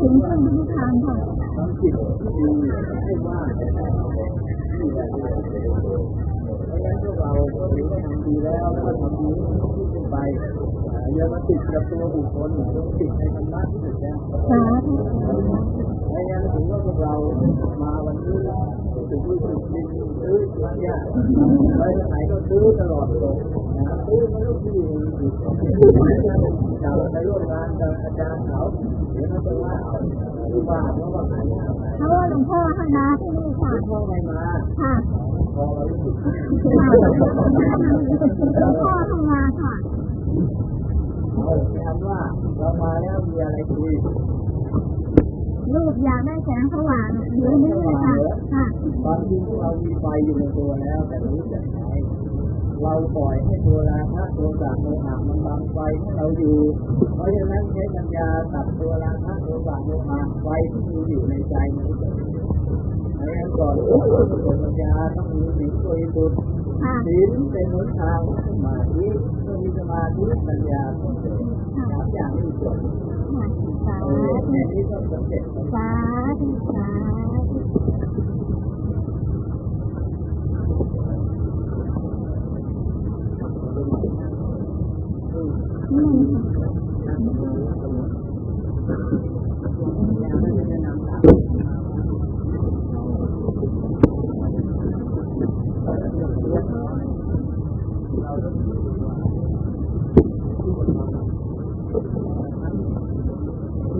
ขอให้เข้าถึงซึ่งนิพพานค่ะทำจิตที่ดีให้ว่าที่ะเราก็ถือว่าทำดีแล้วแล้วก็ทำดีที่ขึ้นไปอย่ามาติดกับตัวบุคคลต้องติดในธรรมะที่สุดแล้ว สาธุ ไม่งั้นถึงว่าพวกเรามาวันนี้ถึงที่สุดดิน ซื้อร้านยาไปไหนก็ซื้อตลอดเลยนะซื้อมันก็ที่เราไปร่วมงานกับอาจารย์เขาเดี๋ยวเขาจะว่าเอาที่บ้านเขาว่าขายยาไหนเพราะว่าหลวงพ่อให้มาที่นี่ค่ะพ่อไม่มาค่ะพอเรารู้สึกหลวงพ่อให้มาค่ะเอาคำว่าเรามาแล้วมีอะไรคุย ลูกอยากได้แสงสว่างเดี๋ยวนี้เลยค่ะค่ะตอนที่เรามีไฟอยู่ในตัวแล้ว แต่รู้จักใช้เราปล่อยให้ตัวราคะตัวสะโมหะมันบังไฟให้เราอยู่ เพราะฉะนั้นใช้ปัญญาตัดตัวราคะตัวสะโมหะไฟที่มีอยู่ในใจมันจะดังนั้นก่อนที่จะเกิดปัญญาต้องมีสิ่งตัวสุดค่ะศีลเป็นหนทางสมาธิเมื่อมีสมาธิปัญญาก็เกิดสามอย่างนี้จบค่เก็สำเร็จ สาธุสาธุ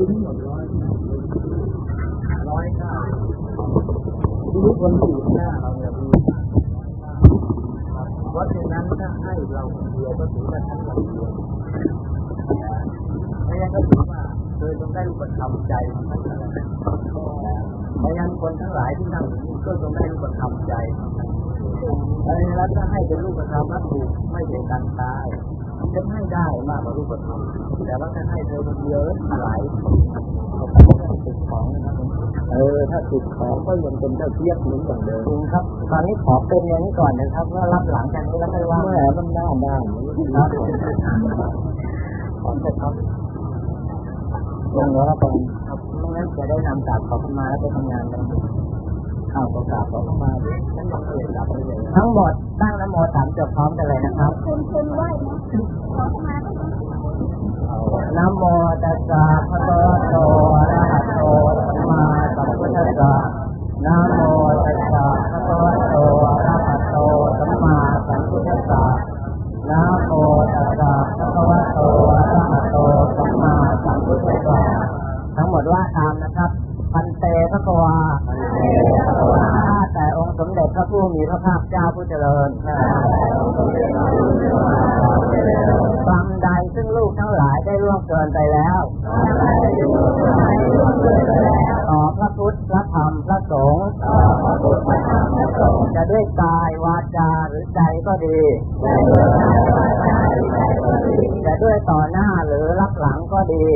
นี่ค่ะ ร้อยเก้าทุก คนอยู่หน้าเราเนี่ยมีเพราะฉะนั้นถ้าให้เราคนเดียวก็ถือว่าท่านเราเดียวไม่งั้นก็ถือว่าเคยต้องได้รูปธรรมใจแล้วไม่งั้นคนทั้งหลายที่นั่งอยู่นี่ก็ต้องได้รูปธรรมใจแล้วถ้าให้เป็นรูปธรรมวัตถุไม่เป็นการตายจะให้ได้มากกว่ารูปธรรมแต่ว่าถ้าให้เธอคนเดียวหลายติดของนะครับเออถ้าติดของก็ยังเป็นเจ้าเทียบเหมือนอย่างเดิมครับ ตอนนี้ขอเป็นอย่างนี้ก่อนนะครับว่ารับหลังจากนี้แล้วไม่ว่าแม่มันด้านด้านครับขอเสร็จครับลงแล้วตรงครับไม่งั้นจะได้นำกราบขอเข้ามาแล้วไปทำงานกันข้าวประกาศขอเข้ามาด้วยฉันยังไม่ได้กลับไปเลยทั้งหมดตั้งนโมสามจบพร้อมกันเลยนะครับคุณคุณไหวนะขอเข้ามาด้วยนะนะโมตัสสะภะคะวะโตอะระหะโต ดี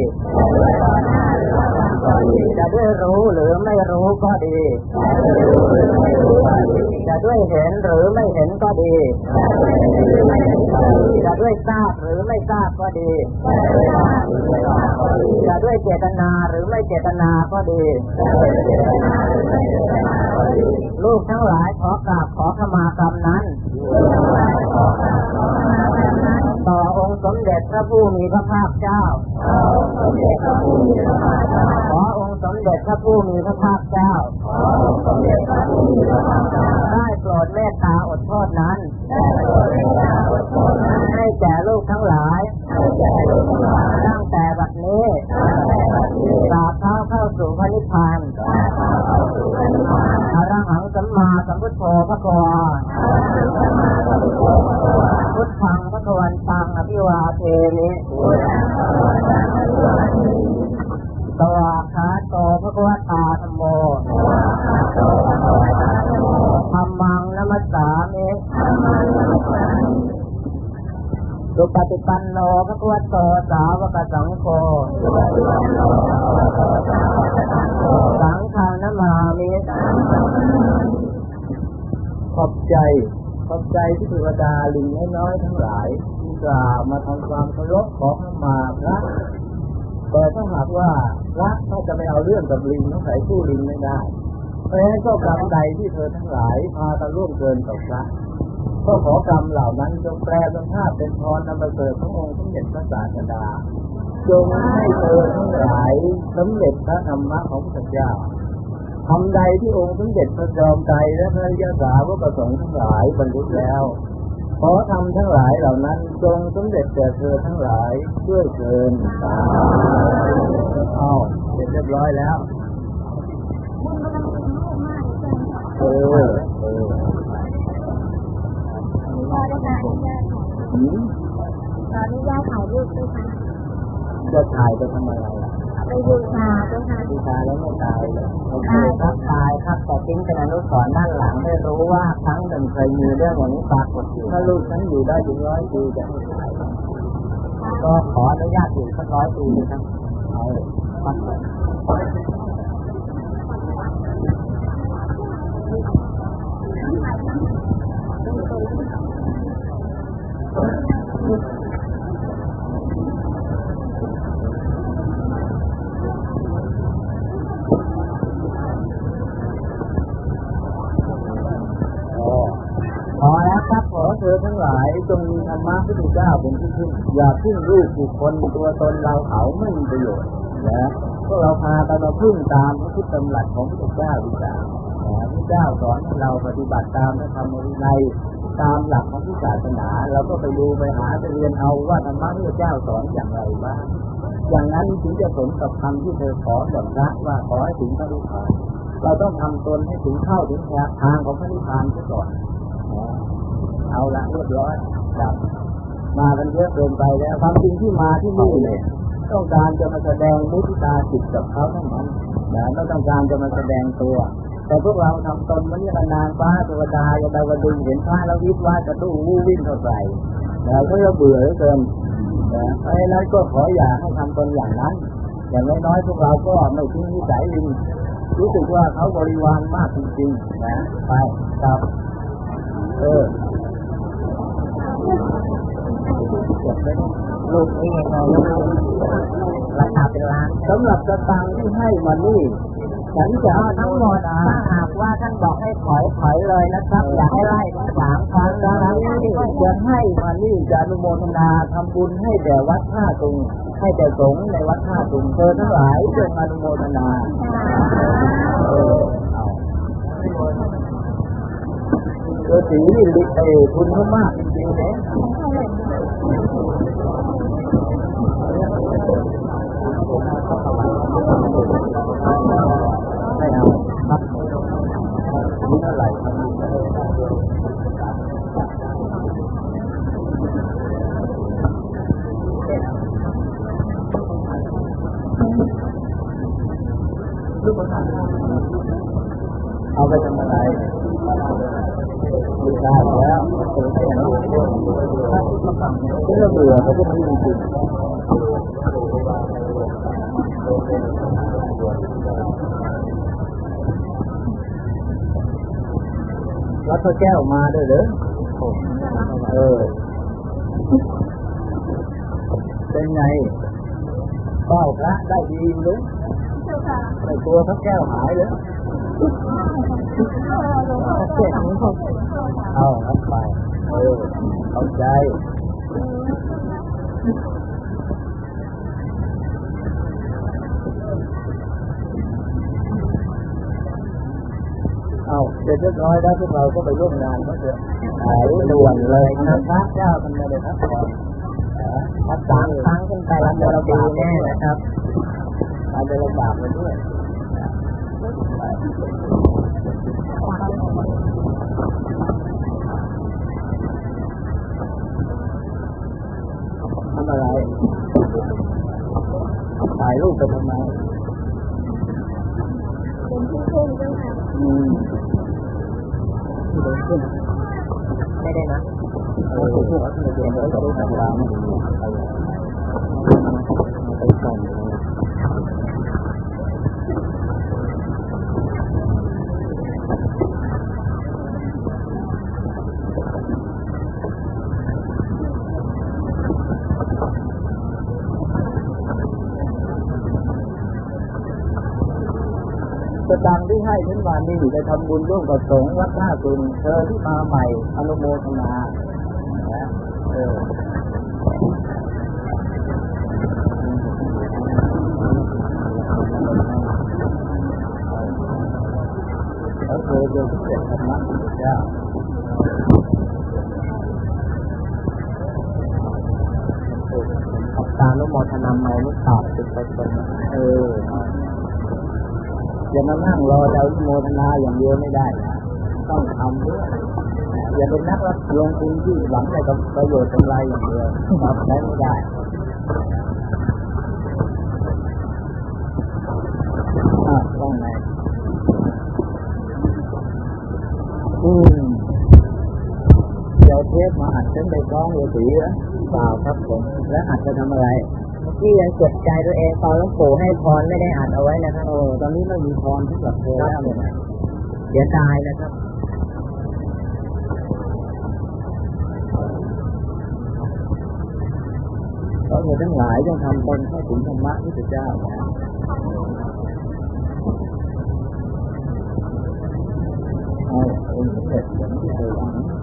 จะด้วยรู้หรือไม่รู้ก็ดี จะด้วยเห็นหรือไม่เห็นก็ดี จะด้วยทราบหรือไม่ทราบก็ดี จะด้วยเจตนาหรือไม่เจตนาก็ดี ลูกทั้งหลายขอกราบขอขมากรรมนั้นต่อองค์สมเด็จพระผู้มีพระภาคเจ้า ขอองค์สมเด็จพระผู้มีพระภาคเจ้า ได้โปรดเมตตาอดโทษนั้น ให้แก่ลูกทั้งหลาย ตั้งแต่บัดนี้ตราบเท้าเข้าสู่พระนิพพานอรหังสัมมาสัมพุทโธพระกวาพุทธังพระกวันตังอภิวาเทมิ ใจที่เทวดาลิงน้อยทั้งหลายกล่าวมาทำความเคารพขอขมาพระแต่ถ้าหากว่าพระถ้าจะไม่เอาเรื่องกับลิงต้องใส่สู้ลิงไม่ได้เพราะฉะนั้นก็กรรมใดที่เธอทั้งหลายพากันร่วมเกินต่อพระก็ขอกรรมเหล่านั้นจงแปลสภาพเป็นพรนำประเสริฐขององค์สมเด็จพระศาสดาจงให้เธอทั้งหลายสำเร็จพระธรรมะของพระเจ้า ทำใดที่องค์สมเด็จพระจอมไตรและพระยาสาวกประสงค์ทั้งหลายบรรลุแล้วขอทำทั้งหลายเหล่านั้นจงสำเร็จแก่เธอทั้งหลายด้วยเกินสาธุเอาเสร็จเรียบร้อยแล้วบุญมันเป็นลูกมากเลยเออเออขอได้การอนุญาตหืมขออนุญาตถ่ายรูปด้วยค่ะจะถ่ายไปทำอะไรล่ะ ไปบูชาด้วยค่ะบูชาแล้วไม่ตายเลยโอเคครับตายครับแต่ทิ้งเป็นอนุสรณ์ด้านหลังไม่รู้ว่าครั้งหนึ่งเคยมีเรื่องอย่างนี้ปรากฏอยู่ถ้าลูกฉันอยู่ได้ถึงร้อยปีจะให้ถ่ายก็ขออนุญาตอยู่สักร้อยปีนะครับเอาครับอ๋อ อทั้งหลายจงมีธรรมะพุทธเจ้าเป็นที่พึ่งอย่าพึ่งลูกบุคคลตัวตนเราเขาไม่มีประโยชน์นะพวกเราพากันมาพึ่งตามพระพุทธธรรมหลักของพระพุทธเจ้าดีกว่านะพระเจ้าสอนให้เราปฏิบัติตามพระธรรมวินัยตามหลักของพุทธศาสนาเราก็ไปดูไปหาไปเรียนเอาว่าธรรมะที่พระเจ้าสอนอย่างไรบ้างอย่างนั้นถึงจะสมกับคำที่เธอขอจากพระว่าขอให้ถึงพระนิพพานเราต้องทำตนให้ถึงเข้าถึงทางของพระนิพพานซะก่อน เอาละเรียบร้อยครับมากันเยอะเกินไปแล้วความจริงที่มาที่นี่เนี่ยต้องการจะมาแสดงมุทิตาจิตกับเขาเท่านั้นนะไม่ต้องการจะมาแสดงตัว แต่พวกเราทำตนมันนี่นางฟ้าเทวดาจะดาวดึงเห็นพระแล้ววิทว่าจะตู้วูวิ่งเข้าใส่นะก็จะเบื่อเหลือเกินนะเพราะนั้นก็ขออย่าให้ทำตนอย่างนั้น อย่างน้อยๆพวกเราก็ไม่ทิ้งนิสัยลิงรู้สึกว่าเขาบริวารมากจริงๆนะไปครับเออ ลูกนี่ยังไงราคาเป็นล้านสำหรับสตางที่ให้มานี่ฉันจะทั้งหมดถ้าหากว่าท่านบอกให้ถอยถอยเลยนะครับ อย่าให้ไล่ทั้งสามครั้งดังนะนั้นครับจะให้มานี่จะอนุโมทนาทำบุญให้แด่วัดท่าตุงให้แด่สงฆ์ในวัดท่าตุงเธอทั้งหลายจงอนุโมทนาเออเอาเออสีนี่ลิเอคุณมากจริงๆเนี่ย เท่าไหร่เอาไปทำอะไรไม่ได้แล้วเออไม่เอาที่เราเบื่อเขาก็ไม่จริ พระแก้วมาด้วยเหรอเออ เป็นไงเป้าพระได้ดีหรือไม่กลัวพระแก้วหายเหรอเอารับไปเออเข้าใจ เอาเสร็จเรียบร้อยแล้วพวกเราก็ไปร่วมงานเขาเถอะหายด่วนเลยนะพระเจ้าทำไมเลยครับก่อนนะถ้าสามครั้งขึ้นไปรับเราดีแน่นะครับอาจจะลำบากไปด้วยทำอะไรถ่ายรูปไปทำไมเป็นที่พึ่งด้วยค่ะ อืมไม่ได้นะเออพวกเขาเรียนแล้วก็รู้จักวางไม่ดีไปส่งตังค์ที่ ให้ฉันมานี่ไปทำบุญร่วมกับสงฆ์วัดท่าสุนเธอที่มาใหม่อนุโมทนาเออแล้วเธอจะเสร็จธรรมะเจ้าตามนุโมทนาไม้นี่ตอบติดไปตรงเออ อย่ามานั่งรอเราโมทนาอย่างเดียวไม่ได้นะต้องทำด้วยอย่าเป็นนักรับลงทุนที่หวังแต่กับประโยชน์กำไรอย่างเดียวทำได้ไม่ได้อะต้องไหนอืมเดี๋ยวเทปมาอัดฉันไปฟ้องเวทีเหรอเปล่าครับผม แล้วอัดจะทำอะไร ที่ยังเจ็บใจตัวเองตอนหลวงปู่ให้พรไม่ได้อ่านเอาไว้นะครับโอ้ตอนนี้ไม่มีพรที่กับเธอแล้วเนี่ยเสียดายนะครับเพราะเราทั้งหลายต้องทำตนเข้าถึงธรรมะที่พระเจ้าเอาองค์สด็จที่เคยหวัง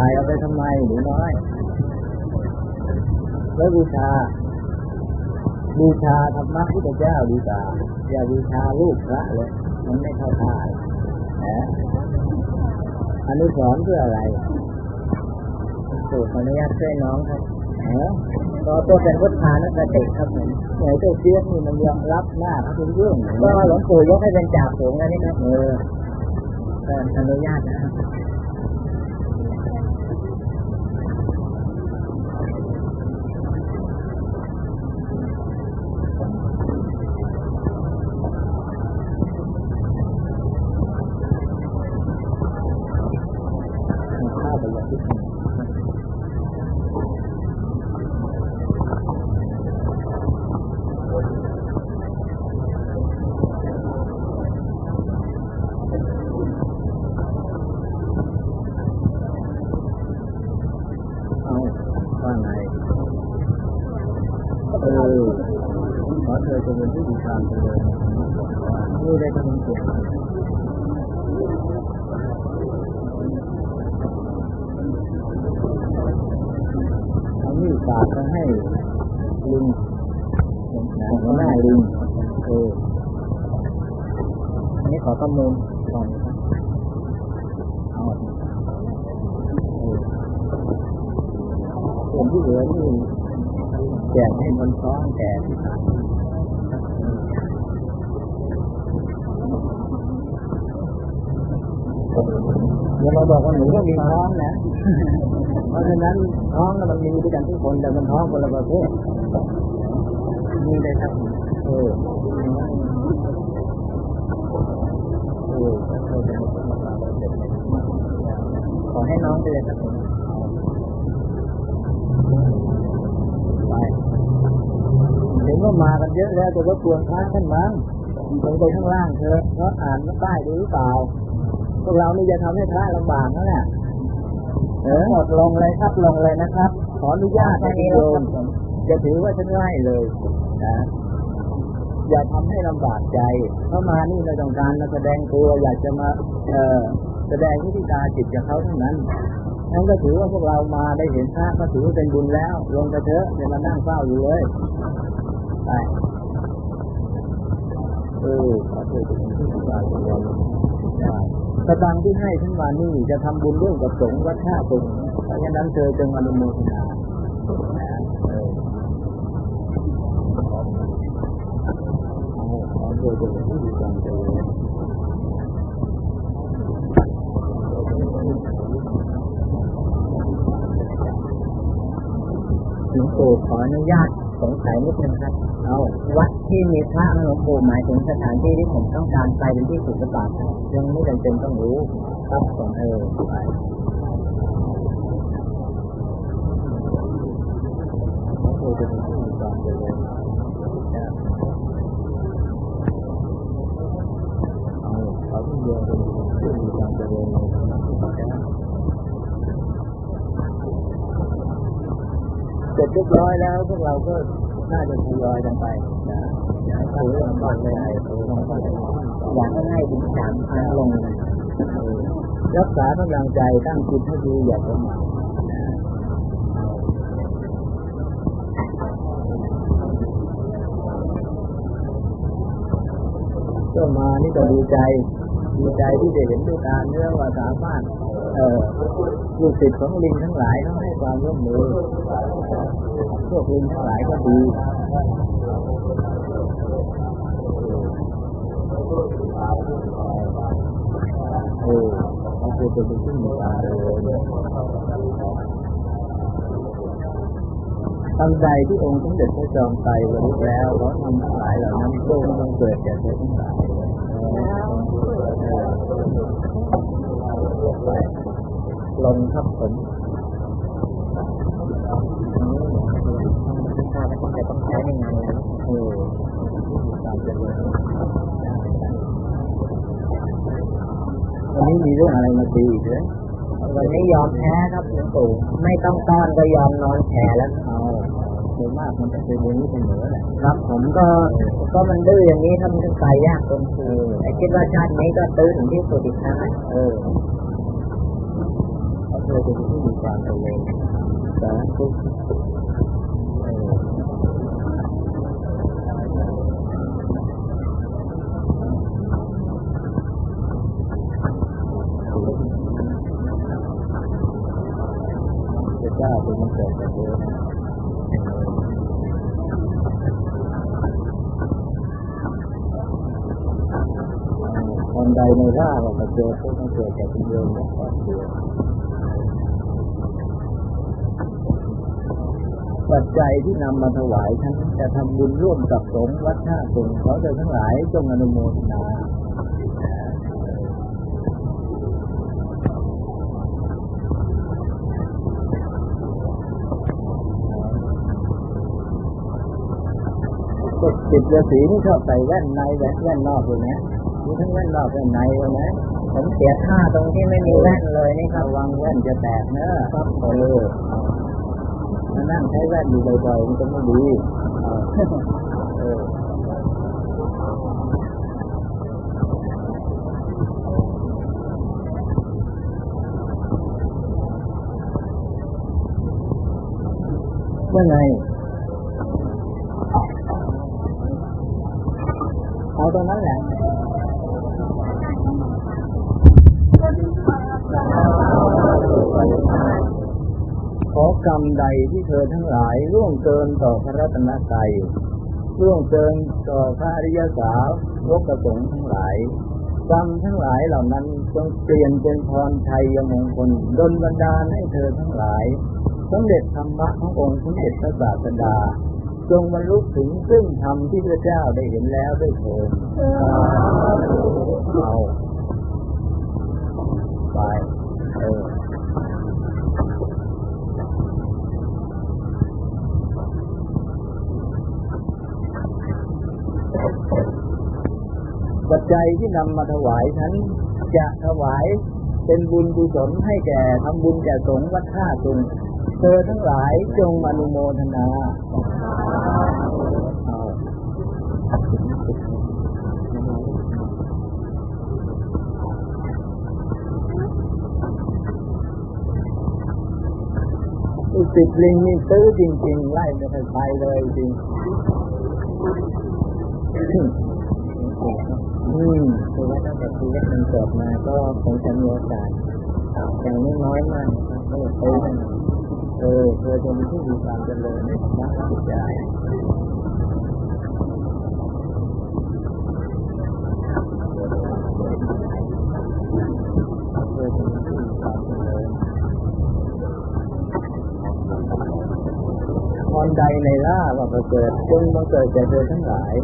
ถ่ายเอาไปทำไมหนูน้อย แล้วบูชา บูชาธรรมะที่พระเจ้าดีกว่าอย่าบูชาลูกพระเลย มันไม่เข้าท่านะอนุสรณ์เพื่ออะไรปู่ขออนุญาตช่วยน้องครับเออก็ตัวเป็นพุทธานุสติครับผมไหนเจ้าเสียงนี่มันยอมรับหน้าเขาเป็นเรื่องก็หลวงปู่ยกให้เป็นจ่าฝูงนะนี่ครับเออก็อนุญาตนะครับ ข้าไปอย่างที่ทำเอาว่าไงเออขอเธอจงเป็นผู้ดีตามเธอเลยรู้ได้ทั้งเสียง เอามีดปาดมาให้ลิงนะหัวหน้าลิงเออ อันนี้ขอข้อมูลก่อนนะครับ เอาเออ ส่วนที่เหลือนี่แจกให้คนท้องแก่ที่ตายอย่าบอกว่าหนูก็มีท้องนะ เพราะฉะนั้นท้องมันมีด้วยกันทุกคนแต่มันท้องคนละประเภทนี่เลยครับ เออ เออขอให้น้องไปเลยครับไปเห็นว่ามากันเยอะแล้วจะรบกวนพระท่านมั้งลงไปข้างล่างเถอะเพราะอ่านป้ายดูหรือเปล่า พวกเรานี่จะทำให้พระลำบากนั่นแหละเออหมดลงเลยครับลงเลยนะครับ ขออนุญาตให้นี้โยมบผมจะถือว่าฉันไล่เลยนะ อย่าทำให้ลำบากใจเข้ามานี่ไม่ต้องการมาแสดงตัวอยากจะมาเออแสดงวิธีการจิตกับเขาเท่านั้นนั่นก็ถือว่าพวกเรามาได้เห็นพระก็ถือว่าเป็นบุญแล้ว ลงกระเถอะอย่ามานั่งเฝ้าอยู่เลยไปเออขอเธอเป็นที่สบายของเราได้สตังค์ที่ให้ฉันมานี่จะทำบุญร่วมกับสงฆ์วัดท่าตุงเพราะฉะนั้นเธอจงอนุโมทนานะเออเอาขอ เธอจงเป็นผู้ดีจังเจริญหลวงปู่ขออนุญาตสงสัยนิดนึงครับ เอาวัดที่มีพระหลวงปู่หมายถึงสถานที่ที่ผมต้องการไปเป็นที่สุดหรือเปล่าครับยังไม่จำเป็นต้องรู้ครับก่อนเออไปขอ เธอจะเดีจังเจริญนเอาขอทุกโยมเป็นผู้ดีจังเจริญในธรรมะที่พระเจ้าเสร็จเรียบร้อยแล้วพวกเราก็น่าจะทยอยกันไปนะอย่าให้ถือลำบากไม่ได้ถือลำบากอยากให้ถึงสามครั้งลงรักษากำลังใจตั้งจิตให้ดีอย่าประมาท ก็มานี่ก็ดีใจ ดีใจที่ได้เห็นด้วยตาเนื้อว่าสามารถเอ่อลูกศิษย์ของลิงทั้งหลายเขาให้ความร่วมมือพวกลิงทั้งหลายก็ดีเออเขาคือเป็นขึ้นมาตาเลย ทำใดที่องค์สมเด็จพระจอมไตรบรรลุแล้วเพราะทำทั้งหลายเหล่านั้นก็ไม่ต้องเกิดแก่เธอทั้งหลายลงทับผมทราบว่าจะต้องใช้ในงานแล้วเออตามเจริญวันนี้มีเรื่องอะไรมาตีอีกเลยวันนี้ยอมแพ้ครับหลวงปู่ไม่ต้องต้อนก็ยอมนอนแผลแล้ว ดยมากมันจะเป็นอย่างนี้เสมอแหละครับผมก็ก็มันดื้ออย่างนี้ทำถึงไปยากคนคือไอ้คิดว่าชาตินี้ก็ตื้อถึงที่สุดอีกครั้งเออเขาเคยเป็นผู้มีความเจริญสาธุเออพระเจ้าเป็นมันเกิดจากเธอนะ ใดในร่าเราเจอพวกมันเกิดจากที่เดียวกับความเดียวปัจจัยที่นำมาถวายทั้งจะทำบุญร่วมกับสงฆ์วัดท่าสงฆ์ขอเดินทั้งหลายจงอนุโมทนาก็ติดฤาษีนี่ชอบใส่แว่นในแว่นแว่นนอกเลยนะ มีทั้งแว่นนอกแว่นในเลยนะผมเสียท่าตรงที่ไม่มีแว่นเลยนี่ครับวังแว่นจะแตกเนอะครับเออมานั่งใช้แว่นอยู่บ่อยๆมันจะไม่ดีเออว่าไงเอาตรงนั้นแหละ รรมใดที่เธอทั้งหลายล่วงเกินต่อพระรัตนตรัยล่วงเกินต่อพระอริยสาวกประสงค์ทั้งหลายกรรมทั้งหลายเหล่านั้นจงเปลี่ยนเป็นพรชัยมงคลดลบันดาลให้เธอทั้งหลายสำเร็จธรรมะขององค์สมเด็จพระศาสดา จงบรรลุถึงซึ่งธรรมที่พระเจ้าได้เห็นแล้วด้วยเถิดเอาไป ปัจจัยที่นำมาถวายนั้นจะถวายเป็นบุญกุศลให้แก่ทำบุญแก่สงฆ์วัดท่าตุงเธอทั้งหลายจงอนุโมทนาเอาลูกศิษย์ลิงนี่ตื้อจริง ๆ ไล่ไม่เคยไปเลยจริง อืมคือว่าตั้งแต่ชีวิตมันเกิดมาก็คงจะมีโอกาสอย่างไม่น้อยมากครับก็เลยเออเธอจะมีผู้มีความเจริญในธรรมะและจิตใจเธอจะมีผู้มีคมเจริญพรใดในล่าว่าประเกิดจงบังเกิดแก่เธอทั้งหลาย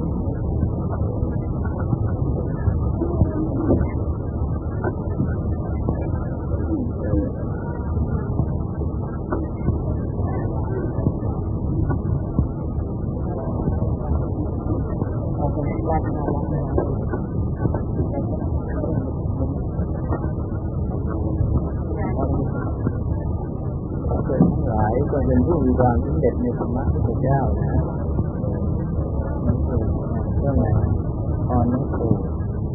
เอาเป็นแว่นมาแล้ว เกิดทั้งหลายจงเป็นผู้มีความสำเร็จในธรรมะพระเจ้านะ ก็ไงตอนนี้ปู่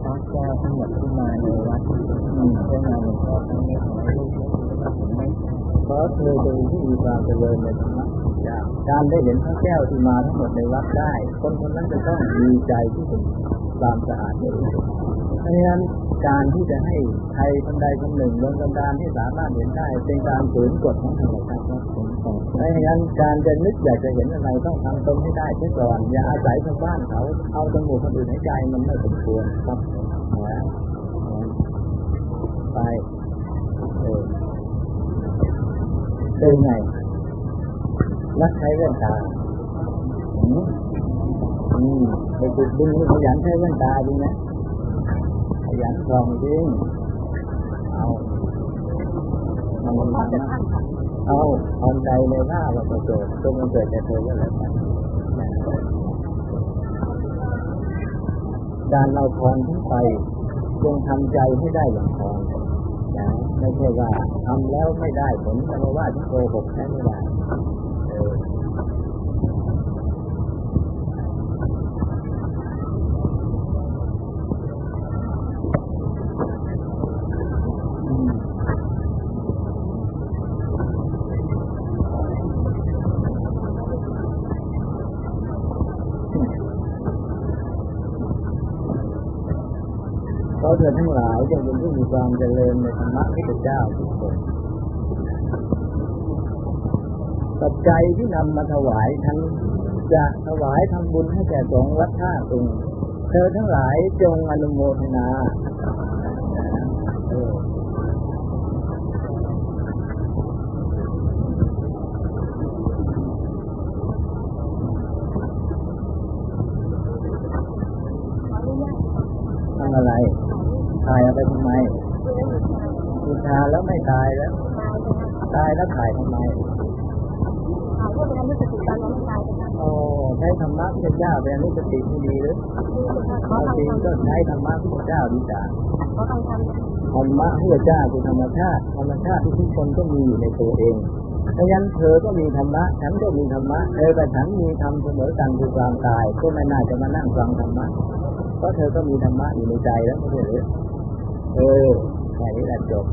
พระแก้วทั้งหมดที่มาในวัดอืมได้มาในครอบครัวนี้ของลูกและผมไม่เพราะเธอดูที่มีความเจริญในธรรมะ การได้เห็นพระแก้วที่มาทั้งหมดในวัดได้ คนคนนั้นจะต้องมีใจที่เป็นความสะอาดบริสุทธิ์เพราะฉะนั้นการที่จะให้ใครคนใดคนหนึ่งลงบันดาลให้สามารถเห็นได้ เป็นการฝืนกฎของธรรมชาติครับผมเพราะฉะนั้นการจะนึกอยากจะเห็นอะไรต้องทำตนให้ได้เสียก่อนอย่าอาศัยชาวบ้านเขาเอาจมูกคนอื่นให้ใจมันไม่สมควรครับไปเป็นไง รักใช้เรื่องตาอืมอืมไปจุดดึงนี่ขยันใช้เรื่องตาดีนะขยันส่องจริงเอามันมันเอาเอใจในหน้าเราประโยชน์จงมันเกิดแก่เธอแล้วกันนะการเราพรขึ้นไปจงทำใจให้ได้อย่างพรนะไม่ใช่ว่าทำแล้วไม่ได้ผลแต่ว่าที่โกหกใช้ไม่ได้ เธอทั้งหลายจะเป็นผู้มีความเจริญในธรรมะพระเจ้าทุกคนปัจจัยที่นำมาถวายทั้งจะถวายทำบุญให้แก่สงฆ์วัดท่าตุงเธอทั้งหลายจงอนุโมทนาออ ทำอะไรตายเอาไปทำไมบูชาแล้วไม่ตายแล้ว ตายแล้วถ่ายทำไม ถามว่าเป็นอนุสติตอนนั้นตายเป็น โอ้ใช้ธรรมะ เจ้าเป็นนุสติที่ดีหรือเขาบางทำทีทำก็ใช้ธรรมะพระเจ้าดีกว่าเขาทำทำธรรมะพระเจ้าคือธรรมชาติธรรมชาติที่ทุกคนก็มีอยู่ในตัวเองเพราะฉะนั้นเธอก็มีธรรมะ ฉันก็มีธรรมะ เธอกับฉันมีธรรมเสมอกันคือความตาย ก็ไม่น่าจะมานั่งฟังธรรมะ เพราะเธอก็มีธรรมะอยู่ในใจแล้วไม่ใช่หรือเออแค่นี้แหละจบ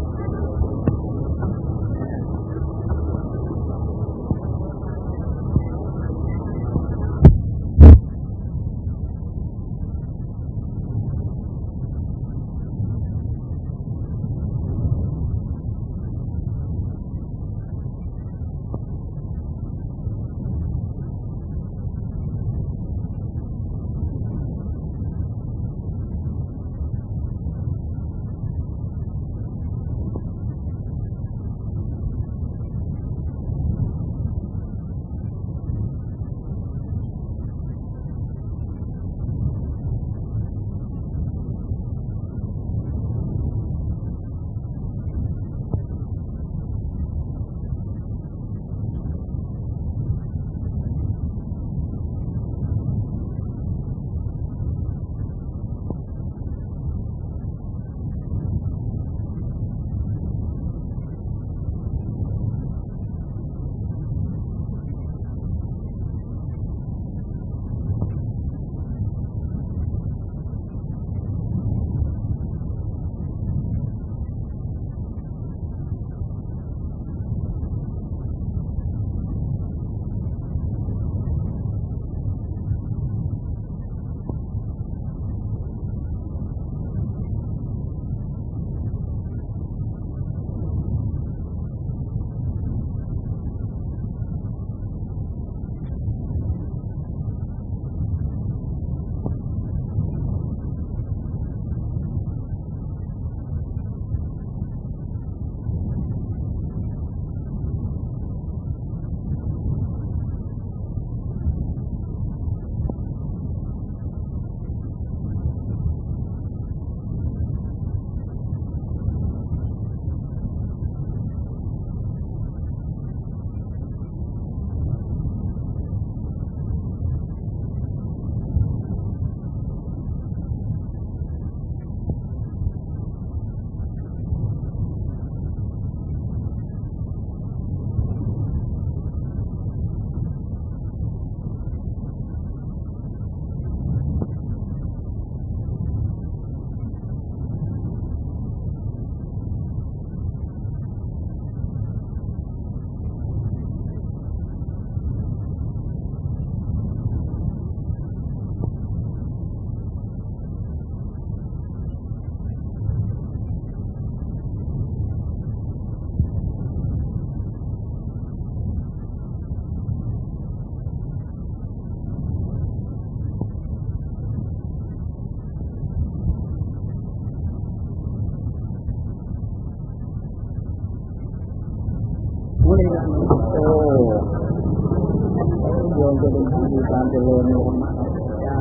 ริญในธรรมะของพระเจ้า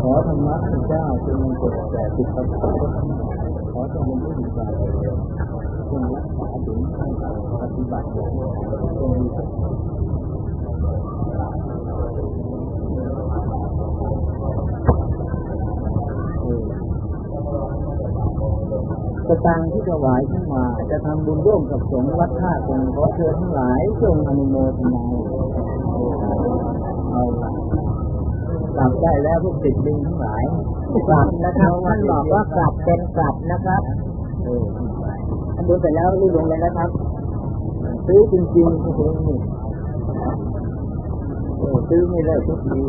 ขอธรรมะพระเจ้าจงเกิดแก่จิตประสาทขอจงเป็นผู้มีความเจริญจงรักษาถึงขั้นการปฏิบัติจงมีพร สตางที่ถวายขึ้นมา จะทำบุญร่วมกับสงฆ์วัดท่าคงขอเชิญทั้งหลายจงอนุโมทนาเอาละกลับได้แล้วพวกติดลิงทั้งหลายกลับนะครับท่านบอกว่ากลับเป็นกลับนะครับเออท่านดูเสร็จแล้วรีบลงเลยนะครับ ซื้อจริงๆก็คือนี่เออซื้อไม่เลิกทุกที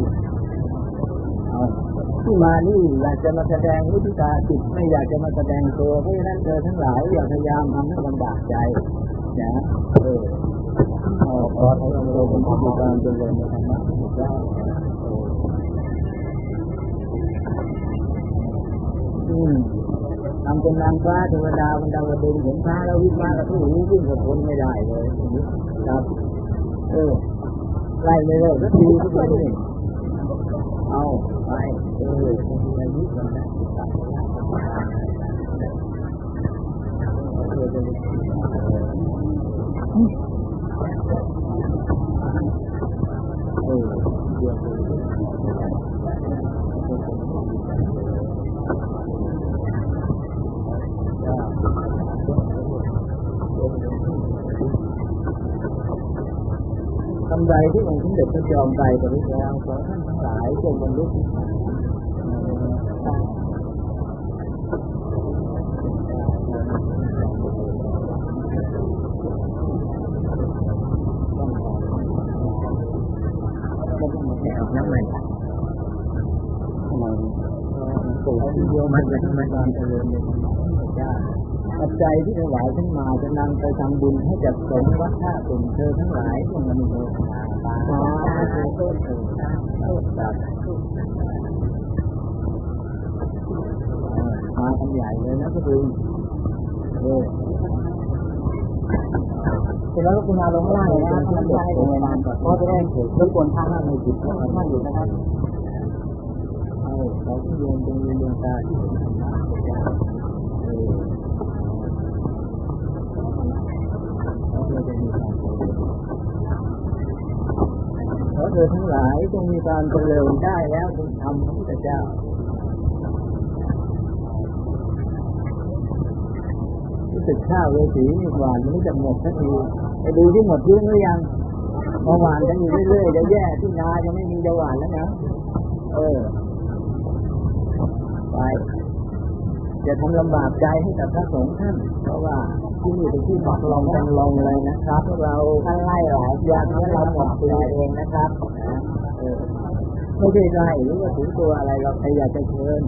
ที่มานี่อยากจะมาแสดงวิธีการจิตไม่อยากจะมาแสดงตัวเพราะฉะนั้นเธอทั้งหลายอย่าพยายามทำให้ลำบากใจนะเออเอาขอให้เราเป็นผู้มีความเจริญในธรรมะของพระเจ้าอืมทำเป็นนางฟ้าเทวดาบรรดาวดึงเห็นพระแล้ววิ่งมากระทู้หูวิ่งกับคนไม่ได้เลยครับ เออไล่ไม่เลิกสักทีทุกคนนี่ เอาไปเอออย่างนี้กันนะเออ จะเออเดี๋ยวคำใดที่องค์สมเด็จพระจอมไตรปริยาขอท่านทั้งหลายจงบรรลุนิพพาน้ำใหม่ทำไมปู่ที่เดียวมันจะทำการเจริญใน จ้าปัจจัยที่ถวายขึ้นมาจะนำไปทำบุญให้กับสงวัดท่ากลุ่มเธอทั้งหลายจงอนุโมทนาตามสาธุต้นเถิดสาธุมาทำใหญ่เลยนะพระคุณเออเสร็จแล้วคุณมาลงล่างเลยนะท่านจะให้ลงนานก่อนเพราะจะได้รบกวนท่านในจิตท่านอยู่นะครับเอาเขอที่โยมจงมีดวงตาที่ เพราะมีความสุขอเธอทั้งหลายจงมีความเจริญได้แล้วจงทำของพระเจ้ารู้สึกข้าวเวสีนี่หวานมันจะหมดสักทีไปดูที่หมดทิ้งหรือยังพอหวานกันอยู่เรื่อยๆจะแย่ที่นาจะไม่มีจะหวานแล้วนะเออไป อย่าทำลำบากใจให้กับพระสงฆ์ท่าน เพราะว่าที่นี่เป็นที่หมอกลงกันลงเลยนะครับ เราท่านไล่หลายอย่างนี้เราหมดตัวเองนะครับนะเออไม่ได้ไล่หรือว่าถึงตัวอะไรเราใครอยากจะเชิญ